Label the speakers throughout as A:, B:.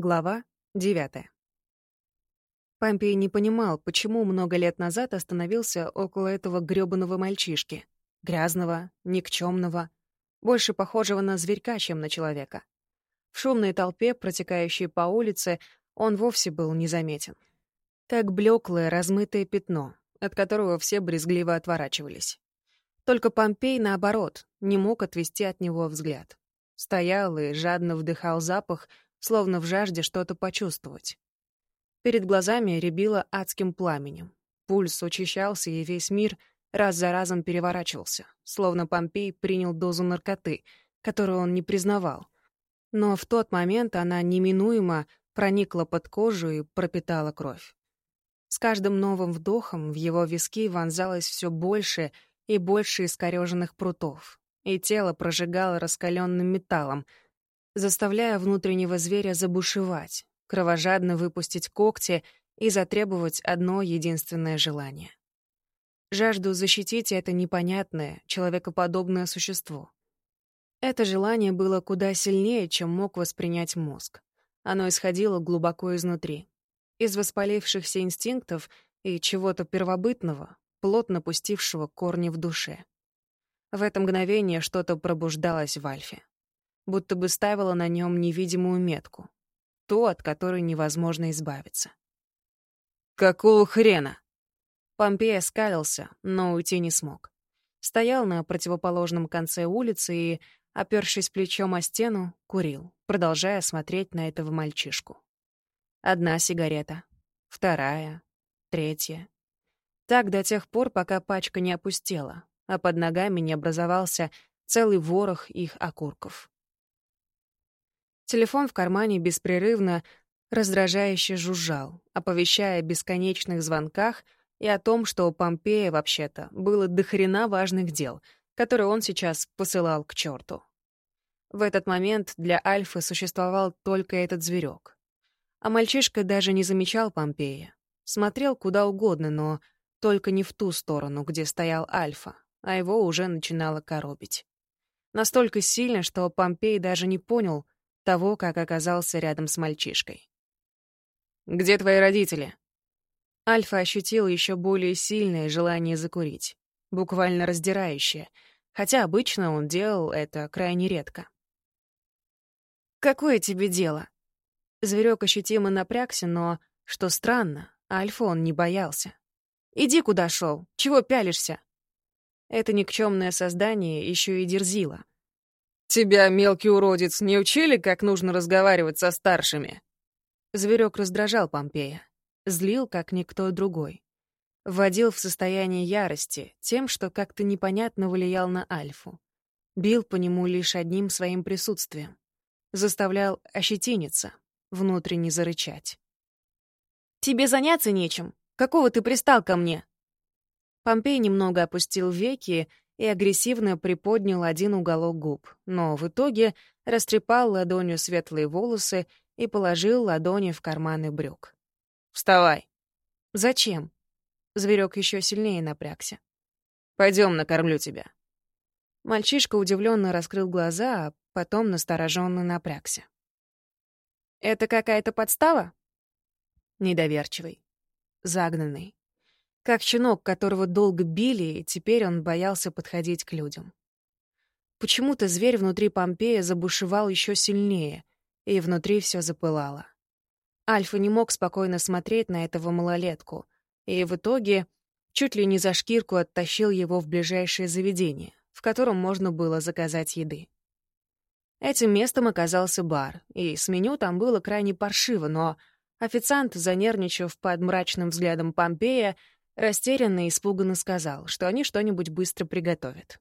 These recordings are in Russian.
A: Глава 9. Помпей не понимал, почему много лет назад остановился около этого грёбаного мальчишки. Грязного, никчемного, больше похожего на зверька, чем на человека. В шумной толпе, протекающей по улице, он вовсе был незаметен. Как блеклое, размытое пятно, от которого все брезгливо отворачивались. Только Помпей, наоборот, не мог отвести от него взгляд. Стоял и жадно вдыхал запах, словно в жажде что-то почувствовать. Перед глазами рябило адским пламенем. Пульс учащался, и весь мир раз за разом переворачивался, словно Помпей принял дозу наркоты, которую он не признавал. Но в тот момент она неминуемо проникла под кожу и пропитала кровь. С каждым новым вдохом в его виски вонзалось все больше и больше искореженных прутов, и тело прожигало раскаленным металлом — заставляя внутреннего зверя забушевать, кровожадно выпустить когти и затребовать одно единственное желание. Жажду защитить это непонятное, человекоподобное существо. Это желание было куда сильнее, чем мог воспринять мозг. Оно исходило глубоко изнутри, из воспалившихся инстинктов и чего-то первобытного, плотно пустившего корни в душе. В это мгновение что-то пробуждалось в Альфе будто бы ставила на нем невидимую метку, ту, от которой невозможно избавиться.
B: «Какого хрена?»
A: Помпей оскалился, но уйти не смог. Стоял на противоположном конце улицы и, опершись плечом о стену, курил, продолжая смотреть на этого мальчишку. Одна сигарета, вторая, третья. Так до тех пор, пока пачка не опустела, а под ногами не образовался целый ворох их окурков. Телефон в кармане беспрерывно, раздражающе жужжал, оповещая о бесконечных звонках и о том, что у Помпея, вообще-то, было дохрена важных дел, которые он сейчас посылал к черту. В этот момент для Альфы существовал только этот зверек. А мальчишка даже не замечал Помпея. Смотрел куда угодно, но только не в ту сторону, где стоял Альфа, а его уже начинало коробить. Настолько сильно, что Помпей даже не понял — того, как оказался рядом с мальчишкой.
B: «Где твои родители?»
A: Альфа ощутил еще более сильное желание закурить, буквально раздирающее, хотя обычно он делал это крайне редко. «Какое тебе дело?» Зверек ощутимо напрягся, но, что странно, Альфа он не боялся. «Иди, куда шел, Чего пялишься?» Это никчемное создание еще и дерзило.
B: «Тебя, мелкий уродец, не учили, как нужно разговаривать со старшими?»
A: Зверек раздражал Помпея. Злил, как никто другой. Вводил в состояние ярости тем, что как-то непонятно влиял на Альфу. Бил по нему лишь одним своим присутствием. Заставлял ощетиниться, внутренне зарычать. «Тебе заняться нечем. Какого ты пристал ко мне?» Помпей немного опустил веки и агрессивно приподнял один уголок губ, но в итоге растрепал ладонью светлые волосы и положил ладони в карманы брюк.
B: «Вставай!»
A: «Зачем?» Зверек еще сильнее напрягся.
B: Пойдем, накормлю тебя».
A: Мальчишка удивленно раскрыл глаза, а потом настороженно напрягся. «Это какая-то подстава?» Недоверчивый. Загнанный. Как щенок, которого долго били, и теперь он боялся подходить к людям. Почему-то зверь внутри Помпея забушевал еще сильнее, и внутри все запылало. Альфа не мог спокойно смотреть на этого малолетку, и в итоге чуть ли не за шкирку оттащил его в ближайшее заведение, в котором можно было заказать еды. Этим местом оказался бар, и с меню там было крайне паршиво, но официант, занервничав под мрачным взглядом Помпея, Растерянно и испуганно сказал, что они что-нибудь быстро приготовят.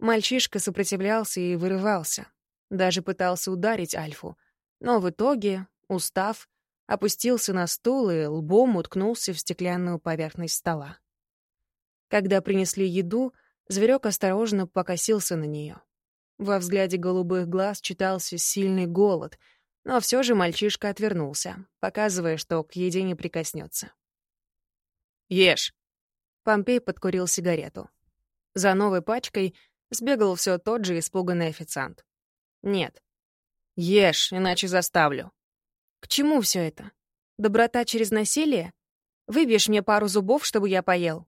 A: Мальчишка сопротивлялся и вырывался. Даже пытался ударить Альфу. Но в итоге, устав, опустился на стул и лбом уткнулся в стеклянную поверхность стола. Когда принесли еду, зверек осторожно покосился на нее. Во взгляде голубых глаз читался сильный голод, но все же мальчишка отвернулся, показывая, что к еде не прикоснется.
B: Ешь».
A: Помпей подкурил сигарету. За новой пачкой сбегал все тот же испуганный официант. «Нет».
B: «Ешь, иначе заставлю».
A: К чему все это? Доброта через насилие? Выбьешь мне пару зубов, чтобы я поел?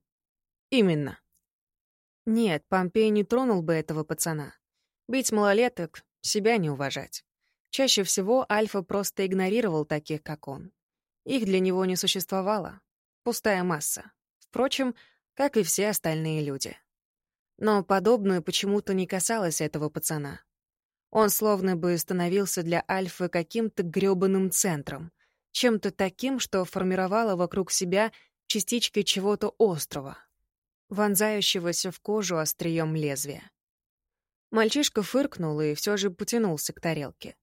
B: Именно.
A: Нет, Помпей не тронул бы этого пацана. Бить малолеток — себя не уважать. Чаще всего Альфа просто игнорировал таких, как он. Их для него не существовало. Пустая масса. Впрочем, как и все остальные люди. Но подобное почему-то не касалось этого пацана. Он словно бы становился для Альфы каким-то грёбаным центром, чем-то таким, что формировало вокруг себя частичкой чего-то острого, вонзающегося в кожу острием лезвия. Мальчишка фыркнул и все же потянулся к тарелке.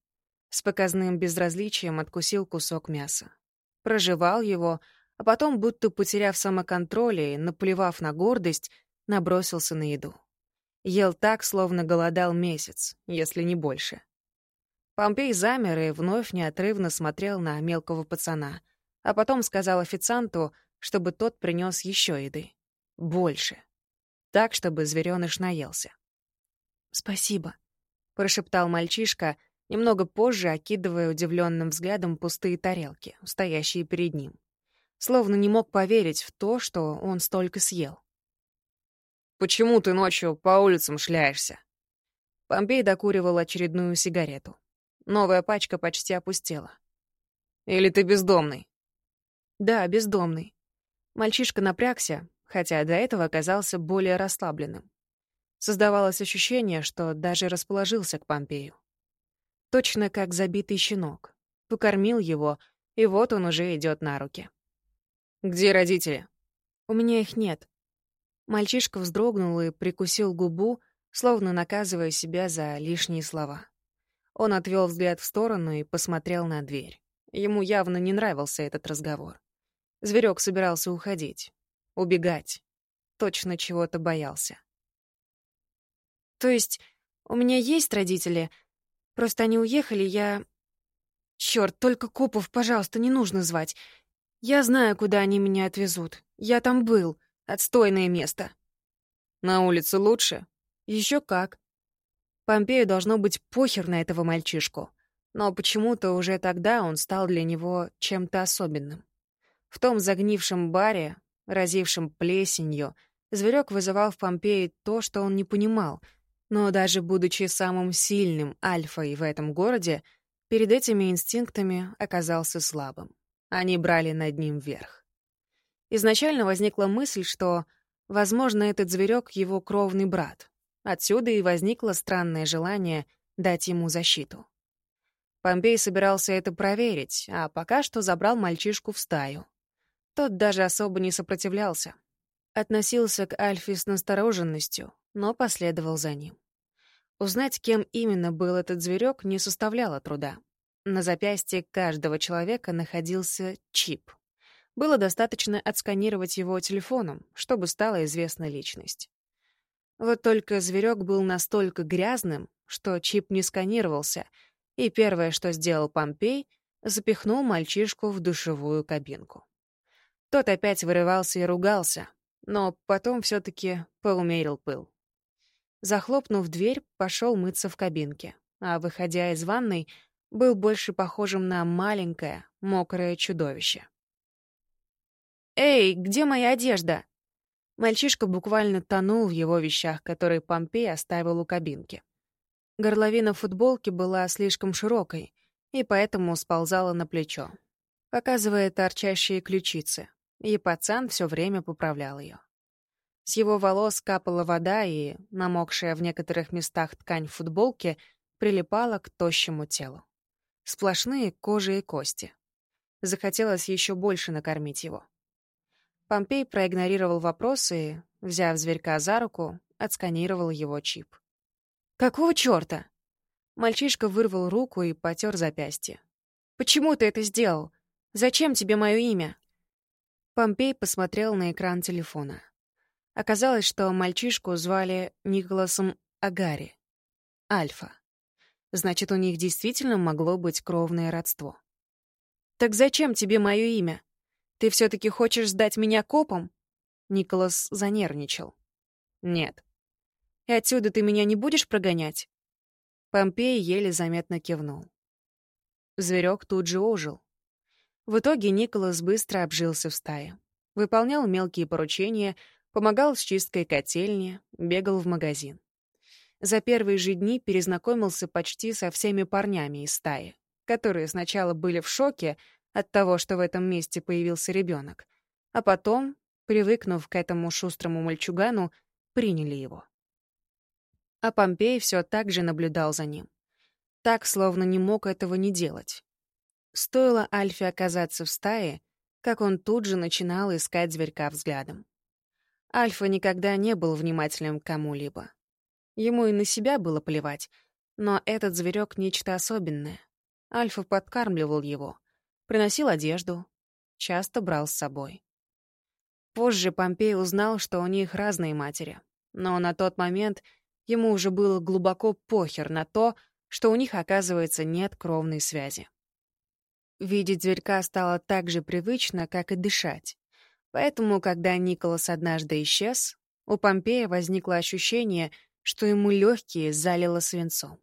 A: С показным безразличием откусил кусок мяса. Прожевал его, а потом, будто потеряв самоконтроль и наплевав на гордость, набросился на еду. Ел так, словно голодал месяц, если не больше. Помпей замер и вновь неотрывно смотрел на мелкого пацана, а потом сказал официанту, чтобы тот принес еще еды. Больше. Так, чтобы зверёныш наелся. «Спасибо», — прошептал мальчишка, немного позже окидывая удивленным взглядом пустые тарелки, стоящие перед ним. Словно не мог поверить в то, что он столько съел.
B: «Почему ты ночью по улицам шляешься?»
A: Помпей докуривал очередную сигарету. Новая пачка почти опустела.
B: «Или ты бездомный?»
A: «Да, бездомный». Мальчишка напрягся, хотя до этого оказался более расслабленным. Создавалось ощущение, что даже расположился к Помпею. Точно как забитый щенок. Покормил его, и вот он уже идет на руки.
B: «Где родители?»
A: «У меня их нет». Мальчишка вздрогнул и прикусил губу, словно наказывая себя за лишние слова. Он отвел взгляд в сторону и посмотрел на дверь. Ему явно не нравился этот разговор. Зверек собирался уходить, убегать. Точно чего-то боялся. То есть у меня есть родители, просто они уехали, я... Чёрт, только копов, пожалуйста, не нужно звать. Я знаю, куда они меня отвезут. Я там был. Отстойное место.
B: На улице лучше?
A: Еще как. Помпею должно быть похер на этого мальчишку. Но почему-то уже тогда он стал для него чем-то особенным. В том загнившем баре, разившем плесенью, зверек вызывал в Помпее то, что он не понимал — но даже будучи самым сильным альфой в этом городе, перед этими инстинктами оказался слабым. Они брали над ним верх. Изначально возникла мысль, что, возможно, этот зверек его кровный брат. Отсюда и возникло странное желание дать ему защиту. Помпей собирался это проверить, а пока что забрал мальчишку в стаю. Тот даже особо не сопротивлялся. Относился к Альфе с настороженностью, но последовал за ним. Узнать, кем именно был этот зверек, не составляло труда. На запястье каждого человека находился чип. Было достаточно отсканировать его телефоном, чтобы стала известна личность. Вот только зверек был настолько грязным, что чип не сканировался, и первое, что сделал Помпей, запихнул мальчишку в душевую кабинку. Тот опять вырывался и ругался, но потом все таки поумерил пыл. Захлопнув дверь, пошел мыться в кабинке, а, выходя из ванной, был больше похожим на маленькое, мокрое чудовище. «Эй, где моя одежда?» Мальчишка буквально тонул в его вещах, которые Помпей оставил у кабинки. Горловина футболки была слишком широкой, и поэтому сползала на плечо, показывая торчащие ключицы, и пацан все время поправлял ее. С его волос капала вода, и намокшая в некоторых местах ткань футболки прилипала к тощему телу. Сплошные кожи и кости. Захотелось еще больше накормить его. Помпей проигнорировал вопросы и, взяв зверька за руку, отсканировал его чип. «Какого чёрта?» Мальчишка вырвал руку и потер запястье. «Почему ты это сделал? Зачем тебе мое имя?» Помпей посмотрел на экран телефона. Оказалось, что мальчишку звали Николасом Агари. Альфа. Значит, у них действительно могло быть кровное родство. «Так зачем тебе мое имя? Ты все таки хочешь сдать меня копом?» Николас занервничал. «Нет». «И отсюда ты меня не будешь прогонять?» Помпей еле заметно кивнул. Зверек тут же ожил, В итоге Николас быстро обжился в стае. Выполнял мелкие поручения, помогал с чисткой котельни, бегал в магазин. За первые же дни перезнакомился почти со всеми парнями из стаи, которые сначала были в шоке от того, что в этом месте появился ребенок, а потом, привыкнув к этому шустрому мальчугану, приняли его. А Помпей все так же наблюдал за ним. Так, словно не мог этого не делать. Стоило Альфе оказаться в стае, как он тут же начинал искать зверька взглядом. Альфа никогда не был внимательным к кому-либо. Ему и на себя было плевать, но этот зверек нечто особенное. Альфа подкармливал его, приносил одежду, часто брал с собой. Позже Помпей узнал, что у них разные матери, но на тот момент ему уже было глубоко похер на то, что у них, оказывается, нет кровной связи. Видеть зверька стало так же привычно, как и дышать. Поэтому, когда Николас однажды исчез, у Помпея возникло ощущение, что ему легкие залило свинцом.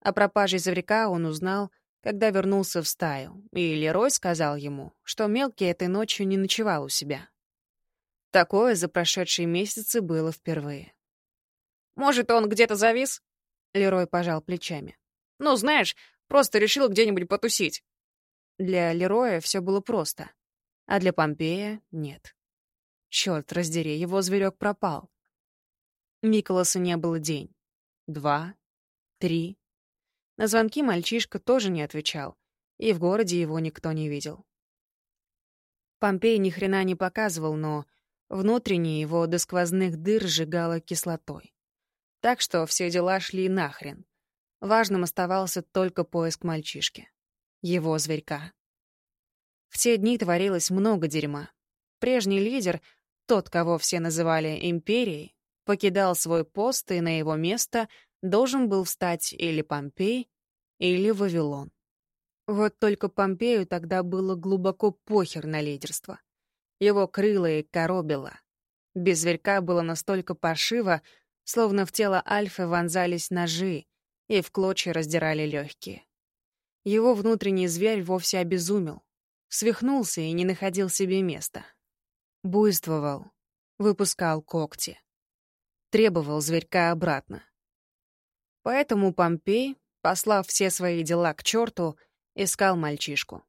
A: О пропаже зверька он узнал, когда вернулся в стаю, и Лерой сказал ему, что мелкий этой ночью не ночевал у себя. Такое за прошедшие месяцы было впервые.
B: «Может, он где-то завис?»
A: Лерой пожал плечами.
B: «Ну, знаешь, просто решил где-нибудь потусить».
A: Для Лероя все было просто, а для Помпея — нет. Черт раздери, его зверек пропал. Миколаса не было день. Два. Три. На звонки мальчишка тоже не отвечал, и в городе его никто не видел. Помпей ни хрена не показывал, но внутренне его до сквозных дыр сжигало кислотой. Так что все дела шли нахрен. Важным оставался только поиск мальчишки. Его зверька. В те дни творилось много дерьма. Прежний лидер, тот, кого все называли империей, покидал свой пост, и на его место должен был встать или Помпей, или Вавилон. Вот только Помпею тогда было глубоко похер на лидерство. Его крыло и коробило. Без зверька было настолько паршиво, словно в тело Альфы вонзались ножи и в клочья раздирали легкие. Его внутренний зверь вовсе обезумел, свихнулся и не находил себе места. Буйствовал, выпускал когти. Требовал зверька обратно. Поэтому Помпей, послав все свои дела к черту, искал мальчишку.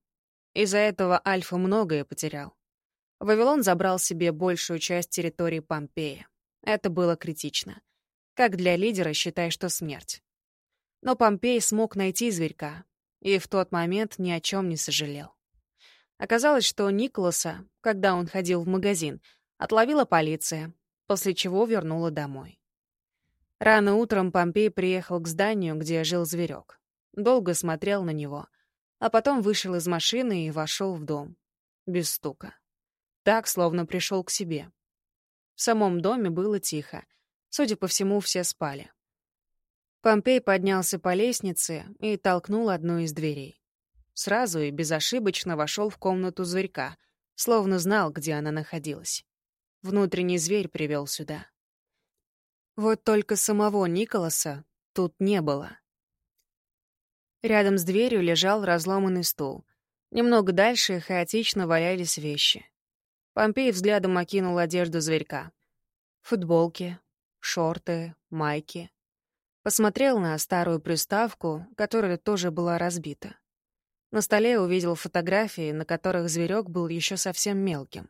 A: Из-за этого Альфа многое потерял. Вавилон забрал себе большую часть территории Помпея. Это было критично. Как для лидера, считай, что смерть. Но Помпей смог найти зверька, и в тот момент ни о чем не сожалел. Оказалось, что Николаса, когда он ходил в магазин, отловила полиция, после чего вернула домой. Рано утром Помпей приехал к зданию, где жил зверек. Долго смотрел на него, а потом вышел из машины и вошел в дом. Без стука. Так, словно пришел к себе. В самом доме было тихо. Судя по всему, все спали. Помпей поднялся по лестнице и толкнул одну из дверей. Сразу и безошибочно вошел в комнату зверька, словно знал, где она находилась. Внутренний зверь привел сюда. Вот только самого Николаса тут не было. Рядом с дверью лежал разломанный стул. Немного дальше хаотично валялись вещи. Помпей взглядом окинул одежду зверька. Футболки, шорты, майки. Посмотрел на старую приставку, которая тоже была разбита. На столе увидел фотографии, на которых зверек был еще совсем мелким.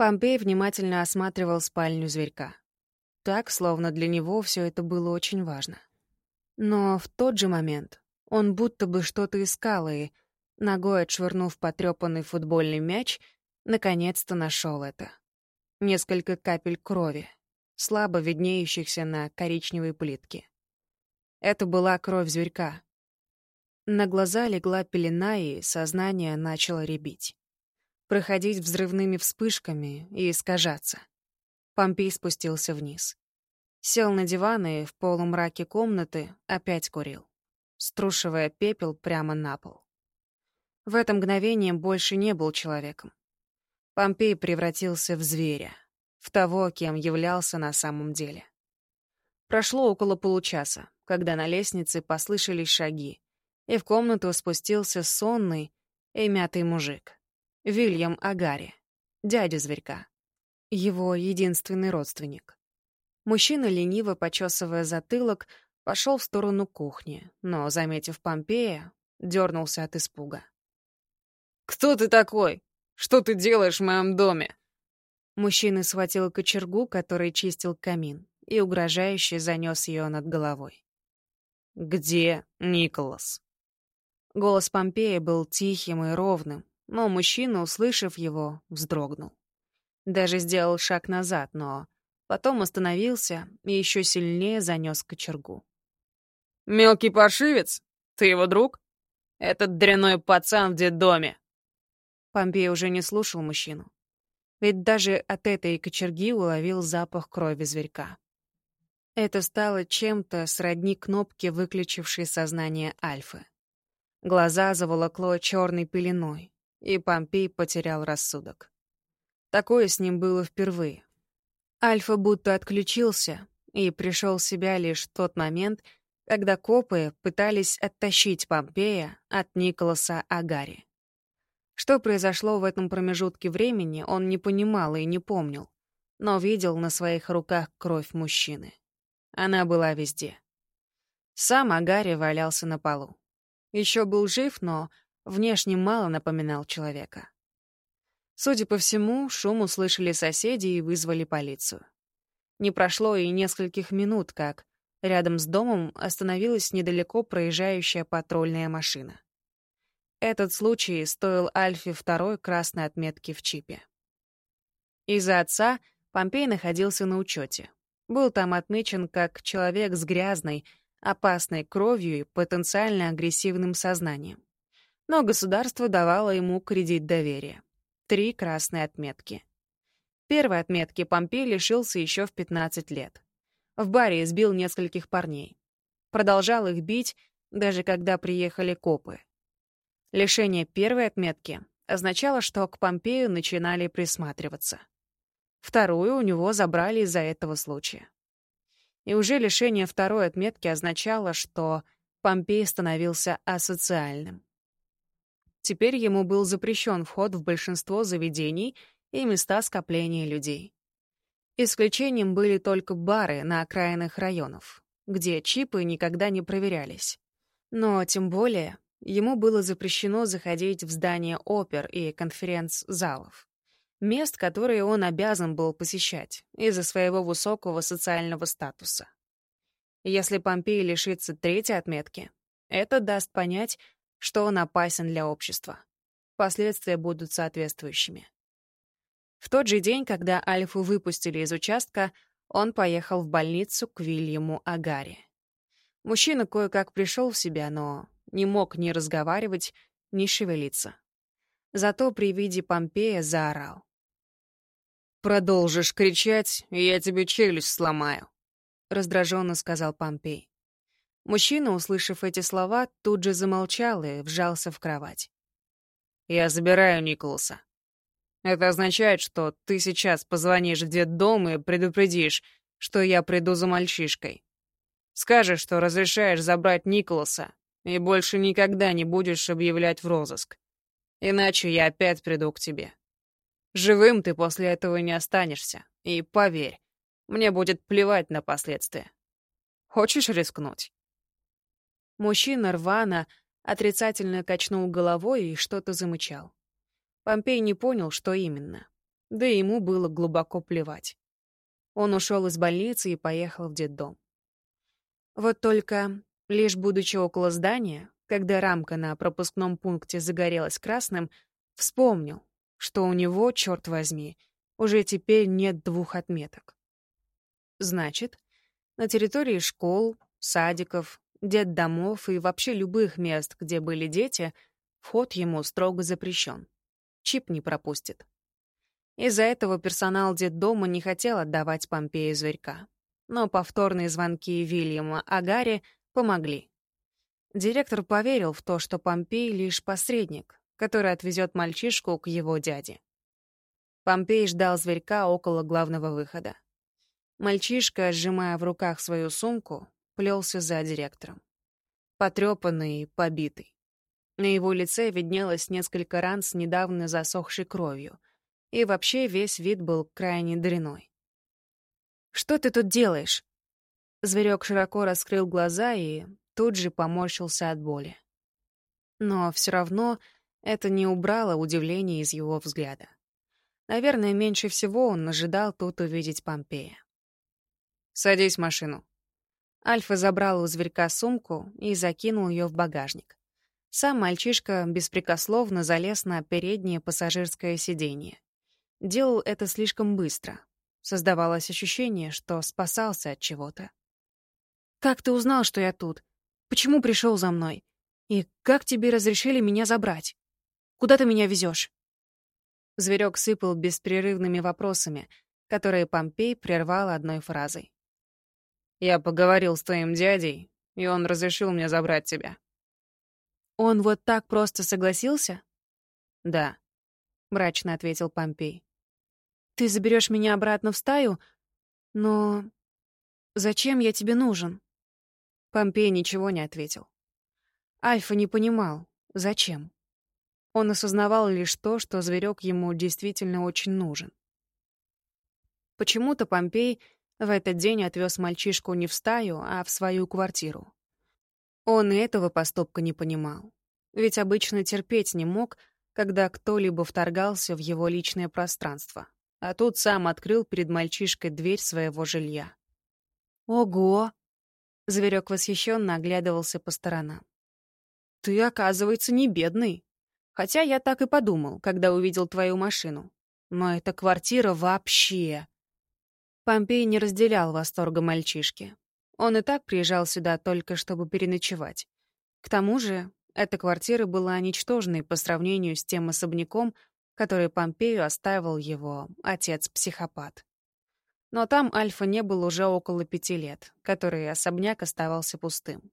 A: Помпей внимательно осматривал спальню зверька. Так, словно для него все это было очень важно. Но в тот же момент он будто бы что-то искал и, ногой отшвырнув потрепанный футбольный мяч, наконец-то нашел это. Несколько капель крови, слабо виднеющихся на коричневой плитке. Это была кровь зверька. На глаза легла пелена, и сознание начало ребить. Проходить взрывными вспышками и искажаться. Помпей спустился вниз. Сел на диван и в полумраке комнаты опять курил, струшивая пепел прямо на пол. В это мгновение больше не был человеком. Помпей превратился в зверя, в того, кем являлся на самом деле. Прошло около получаса, когда на лестнице послышались шаги, и в комнату спустился сонный, и мятый мужик. Вильям Агари, дядя зверька. Его единственный родственник. Мужчина, лениво почесывая затылок, пошел в сторону кухни, но, заметив Помпея, дернулся от испуга.
B: «Кто ты такой? Что ты делаешь в моем доме?»
A: Мужчина схватил кочергу, который чистил камин, и угрожающе занес ее над головой.
B: «Где Николас?»
A: Голос Помпея был тихим и ровным, но мужчина, услышав его, вздрогнул. Даже сделал шаг назад, но потом остановился и еще сильнее занес кочергу.
B: «Мелкий паршивец? Ты его друг? Этот дряной пацан в детдоме!»
A: Помпей уже не слушал мужчину. Ведь даже от этой кочерги уловил запах крови зверька. Это стало чем-то сродни кнопке, выключившей сознание Альфы. Глаза заволокло черной пеленой, и Помпей потерял рассудок. Такое с ним было впервые. Альфа будто отключился и пришел в себя лишь в тот момент, когда копы пытались оттащить Помпея от Николаса Агари. Что произошло в этом промежутке времени, он не понимал и не помнил, но видел на своих руках кровь мужчины. Она была везде. Сам Агари валялся на полу. Еще был жив, но внешне мало напоминал человека. Судя по всему, шум услышали соседи и вызвали полицию. Не прошло и нескольких минут, как рядом с домом остановилась недалеко проезжающая патрульная машина. Этот случай стоил Альфе второй красной отметки в чипе. Из-за отца Помпей находился на учете. Был там отмечен как человек с грязной, опасной кровью и потенциально агрессивным сознанием. Но государство давало ему кредит доверия три красные отметки. Первой отметки Помпей лишился еще в 15 лет. В баре избил нескольких парней. Продолжал их бить, даже когда приехали копы. Лишение первой отметки означало, что к Помпею начинали присматриваться. Вторую у него забрали из-за этого случая. И уже лишение второй отметки означало, что Помпей становился асоциальным. Теперь ему был запрещен вход в большинство заведений и места скопления людей. Исключением были только бары на окраинах районов, где чипы никогда не проверялись. Но тем более ему было запрещено заходить в здания опер и конференц-залов, мест, которые он обязан был посещать из-за своего высокого социального статуса. Если Помпей лишится третьей отметки, это даст понять, что он опасен для общества. Последствия будут соответствующими. В тот же день, когда Альфу выпустили из участка, он поехал в больницу к Вильяму Агари. Мужчина кое-как пришел в себя, но не мог ни разговаривать, ни шевелиться. Зато при виде Помпея заорал.
B: «Продолжишь кричать, и я тебе челюсть сломаю», — раздраженно сказал Помпей.
A: Мужчина, услышав эти слова, тут же замолчал и вжался в кровать.
B: «Я забираю Николаса. Это означает, что ты сейчас позвонишь в детдом и предупредишь, что я приду за мальчишкой. Скажешь, что разрешаешь забрать Николаса и больше никогда не будешь объявлять в розыск. Иначе я опять приду к тебе. Живым ты после этого не останешься. И поверь, мне будет плевать на последствия. Хочешь рискнуть?»
A: Мужчина рвано, отрицательно качнул головой и что-то замычал. Помпей не понял, что именно. Да и ему было глубоко плевать. Он ушел из больницы и поехал в детдом. Вот только, лишь будучи около здания, когда рамка на пропускном пункте загорелась красным, вспомнил, что у него, черт возьми, уже теперь нет двух отметок. Значит, на территории школ, садиков, детдомов и вообще любых мест, где были дети, вход ему строго запрещен. Чип не пропустит. Из-за этого персонал детдома не хотел отдавать Помпею зверька. Но повторные звонки Вильяма Агари помогли. Директор поверил в то, что Помпей — лишь посредник, который отвезет мальчишку к его дяде. Помпей ждал зверька около главного выхода. Мальчишка, сжимая в руках свою сумку, плелся за директором. Потрепанный и побитый. На его лице виднелось несколько ран с недавно засохшей кровью, и вообще весь вид был крайне дряной. «Что ты тут делаешь?» Зверек широко раскрыл глаза и тут же поморщился от боли. Но все равно это не убрало удивления из его взгляда. Наверное, меньше всего он ожидал тут увидеть Помпея.
B: «Садись в машину».
A: Альфа забрал у зверька сумку и закинул ее в багажник. Сам мальчишка беспрекословно залез на переднее пассажирское сиденье. Делал это слишком быстро. Создавалось ощущение, что спасался от чего-то. «Как ты узнал, что я тут? Почему пришел за мной? И как тебе разрешили меня забрать? Куда ты меня везешь?» Зверек сыпал беспрерывными вопросами, которые Помпей прервал одной фразой.
B: «Я поговорил с твоим дядей, и он разрешил мне забрать тебя».
A: «Он вот так просто согласился?»
B: «Да», —
A: мрачно ответил Помпей. «Ты заберешь меня обратно в стаю? Но зачем я тебе нужен?» Помпей ничего не ответил. Альфа не понимал, зачем. Он осознавал лишь то, что зверек ему действительно очень нужен. Почему-то Помпей в этот день отвез мальчишку не в стаю, а в свою квартиру. Он и этого поступка не понимал. Ведь обычно терпеть не мог, когда кто-либо вторгался в его личное пространство. А тут сам открыл перед мальчишкой дверь своего жилья. «Ого!» Зверек восхищенно оглядывался по сторонам. «Ты, оказывается, не бедный. Хотя я так и подумал, когда увидел твою машину. Но эта квартира вообще...» Помпей не разделял восторга мальчишки. Он и так приезжал сюда только чтобы переночевать. К тому же, эта квартира была ничтожной по сравнению с тем особняком, который Помпею оставил его отец-психопат. Но там Альфа не был уже около пяти лет, который особняк оставался пустым.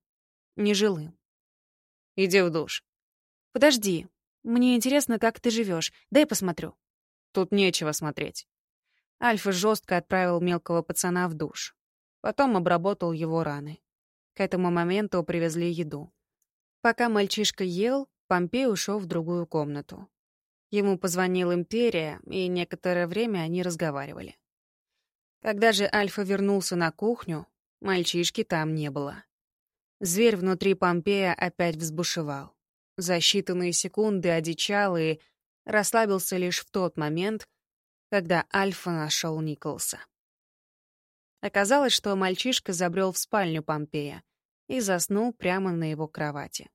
A: Нежилым.
B: «Иди в душ».
A: «Подожди. Мне интересно, как ты живешь. Дай посмотрю».
B: «Тут нечего смотреть».
A: Альфа жестко отправил мелкого пацана в душ. Потом обработал его раны. К этому моменту привезли еду. Пока мальчишка ел, Помпей ушел в другую комнату. Ему позвонил Империя, и некоторое время они разговаривали. Когда же Альфа вернулся на кухню, мальчишки там не было. Зверь внутри Помпея опять взбушевал. За считанные секунды одичал и расслабился лишь в тот момент, когда Альфа нашел Николса. Оказалось, что мальчишка забрел в спальню Помпея и заснул прямо на его кровати.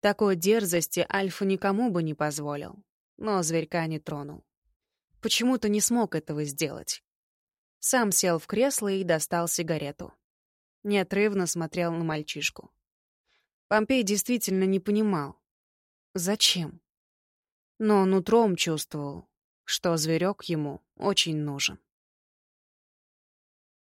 A: Такой дерзости Альфа никому бы не позволил, но зверька не тронул. Почему-то не смог этого сделать. Сам сел в кресло и достал сигарету. Неотрывно смотрел на мальчишку. Помпей действительно не понимал. Зачем? Но нутром чувствовал, что зверек ему очень нужен.